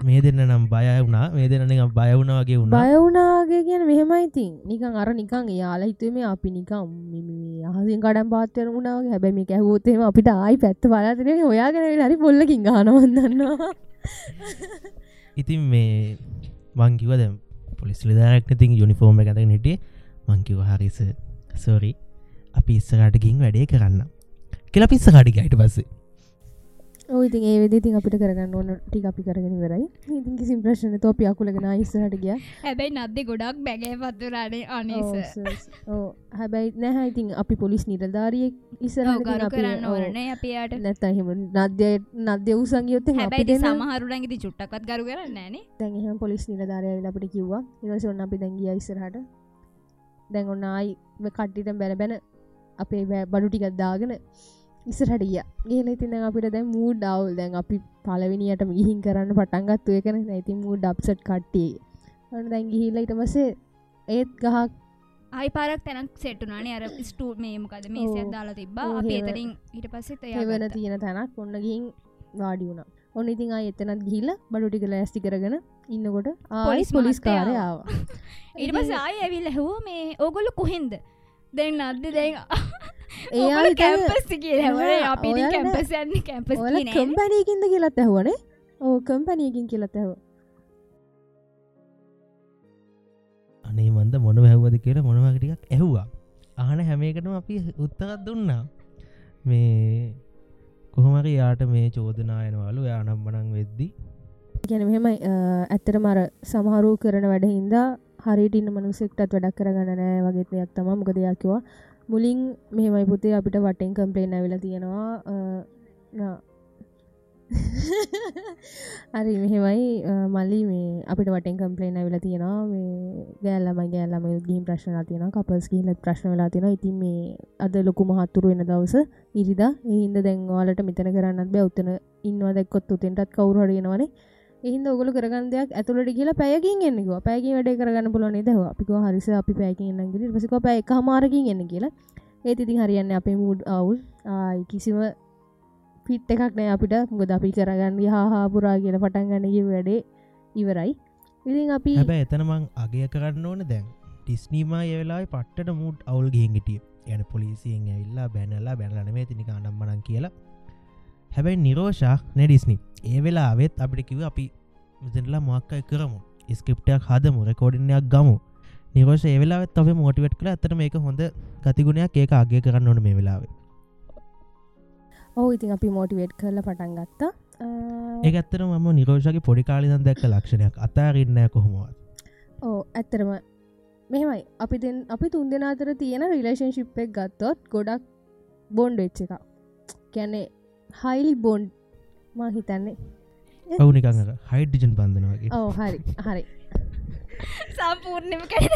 මේ දෙන්න නම් බය වුණා මේ දෙන්න බය වුණ වගේ වුණා. බයවුනාගේ කියන මෙහෙමයිඉතින් නිකන් අර නිකං යාලා හිතුවේ මේ අපි නිකම් අහසින් කඩම් පාත්තර වුණාගේ හැබැ මේ ඇහෝතේම අපිට ආයි පැත්ත බලාතන ඔයාගෙන හරි පොල්ලකින් ගනවදන්නවා ඉතින් මේ මංකිව දැ පොලිස් ලිදාරක්න තින් යුනිෆෝර්ම ඇත නිටේ මංකිව හරිස සෝරි අපි ඉස්සරට ගින් වැඩේ කරන්න. කියලා පිස්ස කඩිගයිට පස්සේ ඔයිතින් ඒ වෙදතින් අපිට කරගන්න ඕන ටික අපි කරගෙන වරයි ඉතින් කිසි ප්‍රශ්න තෝපි අකුලගෙන ඉස්සරට ගිය. හැබැයි නද්දෙ ගොඩක් බැගේ පත්තුරනේ අනේස. ඕ හැබැයි නැහැ ඉතින් අපි පොලිස් නිරධාරිය ඉස්සර ගරු කරන්න ඕනේ අපියට නැතහෙම නද්‍ය නද්‍ය වූ සංගයොත් හැබැයි සමහරුරන්ගේති චුට්ටක්ත් ගරු කරන්න නේ දැන්හම පොලිස් නිලධාරය අපට කිව්වා. ඉවස ඔන්න අපි දැංගිය ඉස්සරහට. දැන් ඔන්න ආයි කට්ටිට බැන බැන අපේ බඩු ටිකත් දාගෙන ඉස්සරහටිය ගේල ඉතින් දැන් අපිට දැන් මූ ඩවල් දැන් අපි පලවිනියට ගිහින් කරන්න පටන්ගත්තුය කන නැති මූ ඩප්සට් කට්ටිය. ඔන්න දැන් ගිහිල්ල ඉට පසේ ඒත් ගහක් අයි පාරක් තැනක් සෙට්ටුනානේ අර ස්ටූට් මේ මොකද මේ ඔව්. සැත් දාලා තිබ්බා. ඔව්, අපි හෙව- එතරින් හිට පස්සෙත් එවන තියෙන තැනක්. ඔන්න ගිහින් වාඩි වුණ. ඔන්න ඉතින් අය එතනත් ගිහිල බඩුටික ලෑස්ති කරගෙන ඉන්නකොට ආයි පොලිස් පොලිස් මහත්තයා කාරය ආවා. ආව ඉට පස ආය ඇවිල් ඇහෝ මේ ඕගොල්ලු කොහෙන්ද දැන් අද්ද දැන් හිතන්නේ- කැම්පස් කිය හැවන නෑ, අපි ඔයාලා- කැම්පස් යන්න කැම්පස් ඔල කම්පැනයකින්ද කියලත් ඇහුවනේ ඕ කම්පැනයකින් කියලත් ඇහව. අනේ මන්ද මොන හැව්වද කියලා මොනවගටිකක් ඇහවා. ආන හැමේකටම අපි උත්තරත් දුන්නා. මේ කොහොමරි යාට මේ චෝදනායනවලු යානම්බනං වෙද්දි. ගැන මෙහෙම ඇත්තට මර සමහරු කරන වැඩ හින්දා හරිට ඉන්න මනුසෙක්ටත් වැඩක් කරගන්න නෑ වගේත් දෙයක් තම මොක දෙයක්කිවා මුලින් මෙහෙමයි පුතේ අපිට වටෙන් කම්පලේන් ඇවිල තියෙනවා. අ, නා. <laughs> හරි මෙහෙමයි. අ, මල්ලි මේ අපිට වටෙන් කම්පලේන් ඇවිල තියෙනවා. මේ ගෑල්ලම ගෑල්ලම ගිහිම් ප්‍රශ්න තියෙන කපස් කියලත් ප්‍රශ්න වෙලා තියෙන ඉතින් මේ අද ලොකු මහත්තුරු වෙන දවස ඉරිදා. එහින්ද දැන්වාලට මෙතන කරන්නත් බෑ. උත්තන ඉන්නවා දැක්කොත් උතෙන්ටත් කවුරු හරියෙනවනේ එහින්ද ඔගොලු කරගන්න දෙයක් ඇතුළට කියලා පැයකින් එන්නෙකව පැයකින් වැඩ කරගන්න පුළුවන් නේද? අපිකව හරිස අපි පැයකින් එන්න ගිහින් ඊට පස්සේ කව පැය එකමාරකින් එන්න කියලා. ඒත් ඉතින් හරියන්නේ අපේ මූඩ් අවුල්. ආයි කිසිම ෆිට් එකක් නෑ අපිට. මොකද අපි කරගන්න හා හා පුරා කියලා පටන් ගන්න ගිය වැඩේ ඉවරයි. ඉතින් අපි හැබැ එතනමං අගය කරන්න ඕන දැන්. ටිස්නීමා ඒවෙලා පට්ට මුඩ් අවුල් ගහිගිටිය යන පොලිසියෙන් ඇවිල්ලා බැනලා බැනලන මේ තිනික අනම්මනන් කියලා. හැබැයි නිරෝෂා නැඩිස්නි ඒ වෙලා අවෙත් අපිට කිව අපි මෙතනලා මොක්කයි කරමු. ස්ක්‍රප්ටයක් හදමු රෙකෝඩිනයක් ගමු. නිරෝෂ ඒවෙලා තව මෝටිවට් කළ. ඇතර මේක හොඳ ගතිගුණයක්. ඒක අගේ කරන්න ඕන මේ වෙලාවේ. ඔහු ඉතින් අපි මෝටිවේට් කරලා පටන් ගත්තා. ඒ ඇත්තර ම නිරෝෂගේ පොඩි කාලිදන් දැක්ක ලක්ෂණයක්. අතාරන්න කොහොමවත්. ඕ ඇත්තරම මෙහෙමයි. අපි දෙන් අපි තුන් දෙෙන අතර තියෙන රිලේෂන්ශිප් එක ගත්තොත් ගොඩක් බොන්්ඩ එච්ච එක කැනෙ හයිලි බොන්් මා හිතන්නේ. ඔවුනිකඟ හයිඩිජන් බන්ධනවගේ ඕ හරි හරි. සම්පූර්ණම කැ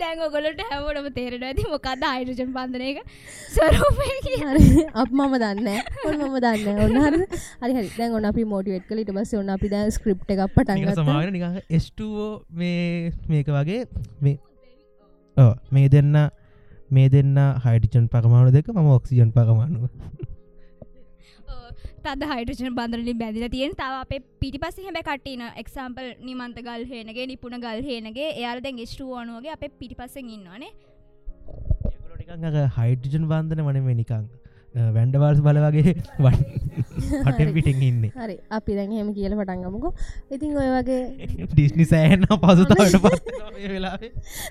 දැන් ඔගොලට හැමෝටම තේරෙන ඇති මොකද අයිරජන් බන්ධන එක? සරෝපය අප මම දන්න ඔන්න මම දන්න ඔන්න හරි. හරි හරි. දැන් ඔන්න අපි මෝටිවේට් කලට බස ඔන්න අපි දැ ස්ක්‍රප් එක පටන් සමාන නික ස්ටෝ මේ මේක වගේ මේ මේ දෙන්න මේ දෙන්න හයිටිචන් පරමාණු දෙක ම ඔක්සිජන් පරමාණුව තද හයිටෂන බන්දරලින් බැඳල තියෙන තව අපේ පිටි පස හැම කටන එක්සම්පල් නිමන්ත ගල් හේනගේ නිපුණ ගල් හේනගේ. එයාර දැන් ස්ටුවනුවගේ අපේ පිටි පස්සෙන් ඉන්නවානේ හයිටිජන් බන්ධන වන මේ නිකං වැන්ඩවල්ස් බල වගේ <laughs> පටම් පිටෙන් ඉන්නේ. හරි. අපි දැන් හෙම කියල පටන්ගමුකෝ ඉතින් ඔය වගේ <laughs> ඩිස්නි සෑන්න පසුතාවට පත්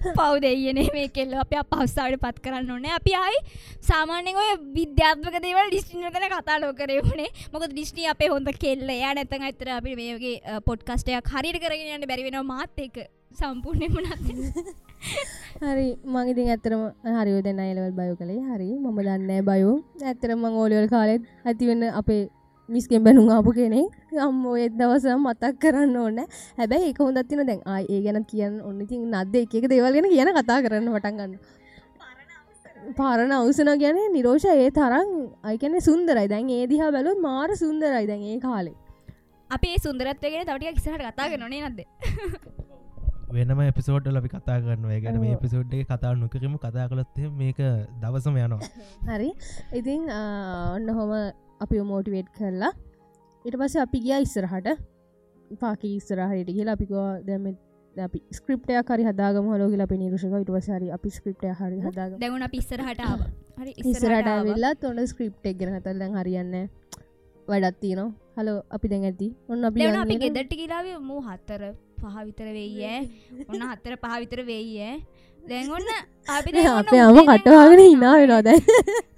<laughs> පව් දෙයනේ මේ කෙල්ල අප පස්සාවට පත් කරන්න ඕනේ. අපි අයි සාමාන්‍යෙන් ඔය විද්‍යාත්මක දේවල් ඩිස්ටිනතන කතා ලෝකරේ වුණේ මොක ඩිස්්නි අපේ හොඳ කෙල්ල. යා නැතන් අතර අපි මේගේ පොඩ්කස්ටයක් හරිට කරගෙන යන්න බැරිවෙන මාත් එක සම්පූර්ණයම නත්. හරි මගේතින් ඇතරම හරිෝ දෙන්න අයලවල් බයෝ කළේ. හරි මම දන්න බයෝ ඇතරම ඕලිවල් කාලෙත් ඇතිවෙන්න අපේ මිස්කෙන් බැනුම් ආපු කෙනෙ අම්ම ඒත් දවස මතක් කරන්න ඕන්න හැබැයි එක හොඳත්තින දැන් ඒ ගැන කියන්න ඔන්නඉතින් නද්ද එක දේවල්ගෙන කියන කතා කරන්න වටන්ගන්න පාරණ අවසන ගැන නිරෝෂ ඒ තරම් අයිකැන සුන්දරයි. දැන් ඒ දිහා බැලු මාර සුන්දරයි දැන් ඒ කාලේ. අපේ සුන්දරත්වගෙන තවටිය කිසට කතා කරනේ නද වෙනම එපිසෝඩ් ලි කතා කරන්න ගැන මේ පිසෝඩ් එක කතා නොකරම කතා කළොත් මේක දවසම යනවා. <laughs> හරි. ඉතින් ඔන්න හොම අපි මෝටිවේට් කරලා ඉට පස්ස අපි ගිය ඉස්සරහට. පාකි <laughs> ඉස්සරහට කියලා අපිකෝ දැම අපි ස්ක්‍රප්ටය කරි හදාගම හලෝගල අප නිරුෂක ඉට වසරි අපි ස්ක්‍රප්ටය හරි හදාග දැවුණ පිස්සරහටාව හරි ඉස්සරට වෙල්ලා තොන්න ස්ක්‍රප් එක් ගෙන හතල් දැන් හරියන්න වැඩත්තිනවා හලෝ අපි දැන් ඇති. ඔන්න අපි. ගෙදට්ටි කිලාවේ මූ හත්තර පහ විතර වෙයිය. ඔන්න හත්තර පහ විතර වෙයිය. දැන් ඔන්න <laughs> අපි අපේ අම කටවාගෙන හිනා වෙනවා දැන් <laughs>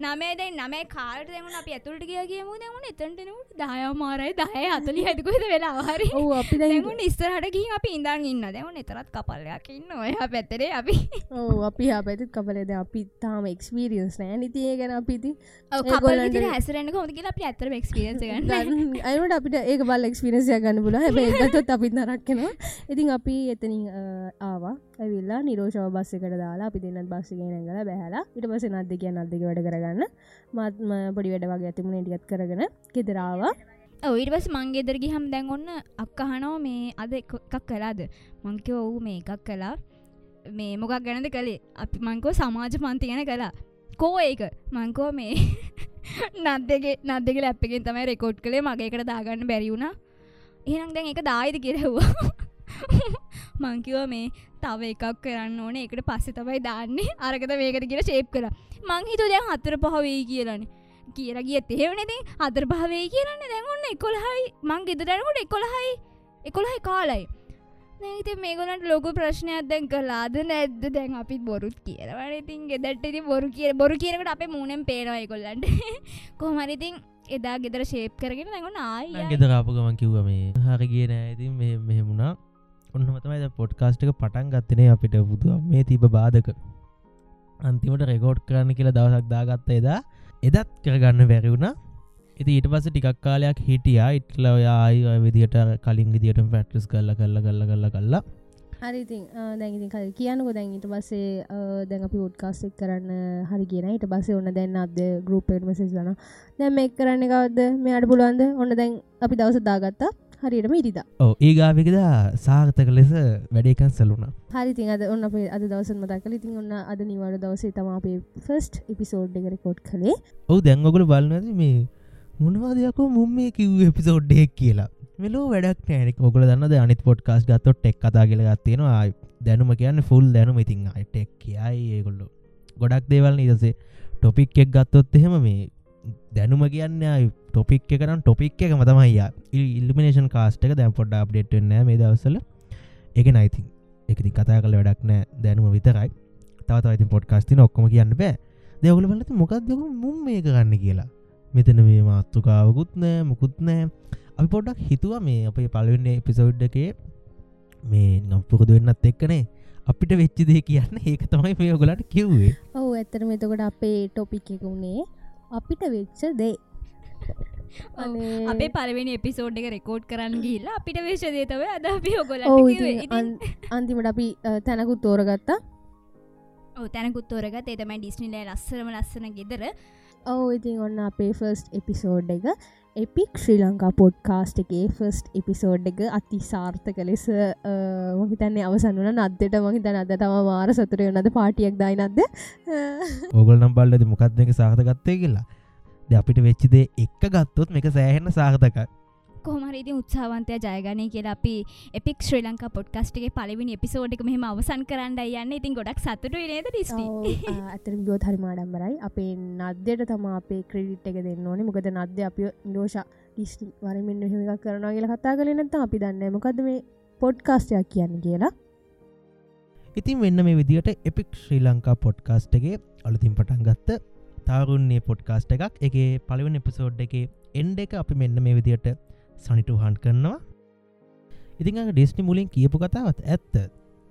නමේ දැයි නමේ කාට දෙමුණ අප ඇතුළට කිය කියමු. දෙමුණ එතටනට දහය මාරයි දහය අතලි හැදකොද වෙලා හරි. අපි දැන් දැමුණ ඉස්සරහට ගින් අපි ඉඳන් ඉන්න දැවුණ එතරත් කපල්ලයක් ඉන්න ඔය පැත්තරේ අපි. ඔව් අපි අපැතිත් කපලේද අපි තාම එක්ස්පීරියන්ස් නෑ. නිතිය ගැන අපිති කපල් ඒගොල්ලන්ට- විදිර හැසරෙන හොද කියලා අපි ඇතර ක්ස්පිරන්ස ගන්න අයිනට අපිට ඒක බල් එක්ස්පිරසිය ගන්න පුල හැබ ගතොත් අපිත් නරක්කෙනවා ඉතින් අපි එතනින් ආවා ඇවිල්ලා නිරෝෂව බස්සකට දාලා අපි දෙන්නත් බස්සගෙන ගල බැහලා. ඉට පස නද කිය නදක වැඩ කරගන්න. මත්ම පොඩි වැඩ වගේ ඇතිමුණ ටිකත් කරගෙන ගෙදරාවා ඔයිටවස් මංගේදර ගිහම් දැන් ඔන්න අක්කහනෝ මේ අද එක- එකක් කලාද මංකව ඔවු මේ එකක් කලා මේ මොකක් ගැනද කළේ? අපි මංකෝ සමාජ පන්ති ගැන කලා කෝ ඒක? මංකෝ මේ <laughs> නද්දගේ නද්දක ලැප්පකින් තමයි රෙකෝඩ් කළේ. මගේකට දාගන්න බැරිවුණ එහෙනම් දැන් එක දායිද? කිරහ්වා <laughs> මංකිව මේ තව එකක් කරන්න ඕන. එකට පස්සෙ තමයි දාන්නේ. අරකත මේකට කියලා ශේප් කර මංහිතු දැන් හතර පහවෙයි කියලනේ. කියර ගිය තෙහෙවනති අදර භාවේ කියරන්න දැන්ඔන්න එකොළහයි. මං ගෙදරනකොට එකොළහයි. එකොළහයි කාලයි. නැති මේගොලට ලොක ප්‍රශ්නයක් දැන් කලාද නැද්ද? දැන් අපිත් බොරුත් කියරවන ඉතින් ගෙදටති බොරු කිය බොරු කියරකට අපේ මූුණෙන් පේනවයි කොල්ලන්ට <laughs> කොහමරිඉතින් එදා ගෙදර ශේප් කරගෙන දැඟුණ ආය ගෙදරාපුගමන් කිව්ව මේ හරි කිය නෑ. ඉතින් මෙ- මෙහෙමුණා ඔන්නමතමයි පොඩ්කාස්ටක පටන් ගත්තනේ අපිට. බුදුව මේ තිබ බාධක. අන්තිමට රෙකෝඩ් කරන්න කියලා දවසක් දාගත්ත එදා එදත් කරගන්න බැරිවුණ ඉති ඊට පස ටිකක් කාලයක් හිටියා. ඉටල ඔයායි ඔය විදිට කලින් විදිට පැක්ටිස් කල්ල කල්ල කල්ල කල්ල කල්ලා හරිඉතින් දැන්ඉතින් කල කියනක දැන්ට පස්සේ දැන් අපි උඩ්කාස්ෙක් කරන්න හරි කියෙන ඊට පස්සේ ඔන්න දැන් අද ගරුපේට මෙසෙස්ලන දැම් එක් කරන්න එකවද මෙයාට පුළුවන්ද? ඔන්න දැන් අපි දවස දාගත්තා. හරියටම ඉරිද. ඕ ඒගාවිකද සාර්ථක ලෙස වැඩේකන් සලුණ. හරිතින් අද ඔන්න අපේ අද දවසන් මතක්කල ඉතින් ඔන්න අද නිවාඩ දවසේ තම අපේ ෆස්ට් එපිසෝඩ් එක රෙකෝඩ් කළේ. ඔහු දැන්ගොකල බලන්නද මේ මොනවාදයකෝ මුම් මේ කිව් එපිසෝඩ්ඩෙක් කියලා. මෙලෝ වැඩක් නෑනෙක් ඔකල දන්න අනිත් පොඩ්කාස් ගත්තොත් ටෙක් කතා කියල ගත්තියෙනවා දැනුම කියන්න ෆුල් දැනුම. ඉතින් අයිටෙක් කියයි ඒගොල්ලො. ගොඩක් දේවල් නිදසේ ටොපික් එක් ගත්තොත් එහෙම මේ දැනුම කියන්න ටොපික් එකනම් ටොපික් එක මතමයියා ඉල්ිමිනේෂන් කාස්ටක දැම් පොඩ්ඩ අප්ඩේට් නෑ මේ දවසල එක නයිතින් එකති කතා කල වැඩක් නෑ. දැනුම විතරයි. තවත ඉතින් පොඩ්කාස්තින ඔක්කොම කියන්න බෑ. දෙවගල බලති මොකක්දක මුම් මේ කරන්න කියලා. මෙතන මේ මාත්තුකාවකුත් නෑ මුකුත් නෑ. අපි පොඩ්ඩක් හිතුව මේ අපේ පලවෙන්නේ එපිසෝඩ් එකේ මේ ගම්පුකද වෙන්නත් එක්කනේ. අපිට වෙච්චි දේ කියන්න. ඒක තමයි මේ ඔගලට කිව්වේ. ඔහු ඇත්තර මෙතකොට අපේ ටොපික් එක වුණේ අපිට වෙච්ච දේ. අපේ පලවෙනි එපිසෝඩ් එක රෙකෝඩ් කරන්න ගිල්ලා අපිට වේශදේ තව අද අපි ඔගොල අන්තිමට අපි තැනකුත් තෝරගත්තා. තැනකුත්තෝරගත් ඒතමයි ඩිස්නිලේ ලස්සරම ලස්සන ගෙදර. ඔවු ඉතින් ඔන්න අපේ ෆස්ට් එපිසෝඩ් එක එපික් ශ්‍රී ලංකා පොඩ්කාස්ට් එකේ ෆස්ට් එපිසෝඩ් එක අති සාර්ථක ලෙස මහිතන්නේ අවසන් වන නද්දට මහිතන අද තම මාර සතුරය වනද පාටියක් දයි නද්ද? ඔගල් නම් බල්ලද මොකක්ද එක සාහත ගත්තය කියලා? ද අපිට වෙච්චිදේ එක්ක ගත්තොත් මේක සෑහෙන්න සාහතක කොහමරිදි උත්සාවන්තය ජයගනය කියලා අපි එපික් ශ්‍රී ලංකා පොඩ්කස්ටගේ පලවිනි එපිසෝඩ්ක මෙහම අවසන් කරන්න යන්න. ඉතින් ගොඩක් සතුට නේද රිස්ටි ඇතර ගෝත් හරි මාඩම්බරයි. අපේ නද්‍යයට තම අපේ ක්‍රඩිට් එක දෙන්න ඕනේ. මොකද නද්‍ය අපි නිරෝෂ ගිස්ටි වරමින් හිමික කරනවා කියලා කතා කල නැත අපි දන්න මොකද මේ පොඩ්කාස්ටයක් කියන්න කියලා? ඉතින් වෙන්න මේ විදිට එපික් ශ්‍රී ලංකා පොඩ්කාස්ටගේ අලුතින් පටන් ගත්ත තාරුන්නේ පොඩ්කාස්ට එකක්. එක පලිවන එපිසෝඩ් එක එන්ඩ එක අපි මෙන්න මේ විදියට සනිටු හන්් කරනවා. ඉතිං ඩෙස්නි මුලින් කියපු කතාවත් ඇත්ත.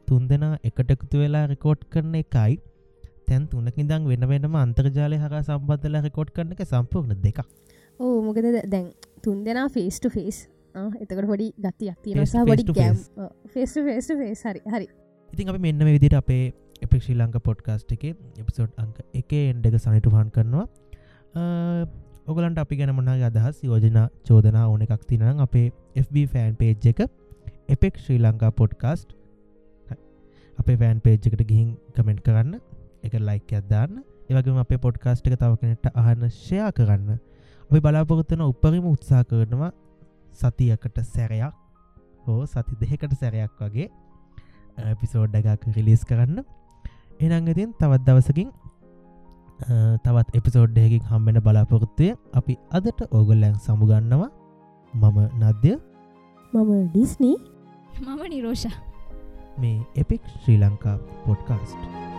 තුන් දෙනා එකට එකතු වෙලා රෙකෝඩ් කරන එකයි. තැන් තුනකිදං වෙන වෙනම අන්තර්ජාලය හර සම්බන්ධල රෙකෝඩ් කරන එක සම්පූර්ණ දෙක ඕ මොකද දැන් තුන් දෙනා ෆේස්ට ෆේස් එතකට Face to තියෙනසා to ගෑම් face. ෆේස් ෆේස් ෆේස් හරි හරි. ඉතින් අපි මෙන්න විදිට අපේ එප ශ්‍රී ලංක පොඩ්කාස්ට් එක එපිසෝඩ් අංක එක එන්ඩ එක සනිටු හන්් කරනවා ඔගලන්ට අපි ගැන මනාගේ අදහස් යෝජන චෝදනා ඕන එකක් තිනනම් අපේ FB ෆෑන් පේජ් එක එපෙක් ශ්‍රී ලංකා පොඩ්කාස්ට් අපේ ෆෑන් පේජ් එකට ගිහින් කමෙන්ට් කරන්න එක ලයික් අදදාන්න ඒවගේම අපේ පොඩ්කාස්ට් එක තව කෙනෙට අහන්න ෂයා කරන්න. අපි බලාපොරොත්තන උපරිම උත්සා කරනවා සතියකට සැරයක් හෝ සති දෙකට සැරයක් වගේ පිසෝඩ් එකක් රිලිස් කරන්න. එනංගතින් තවත් දවසකින් අ, තවත් එපිසෝඩ්ඩයකින් හම්බෙන බලාපොරොත්තුවය අපි අදට ඕගොල්ලැන් සමුගන්නවා මම නද්‍ය. මම ඩිස්නී. මම නිරෝෂ. මේ එපික් ශ්‍රී ලංකා පොඩ්කාස්ට්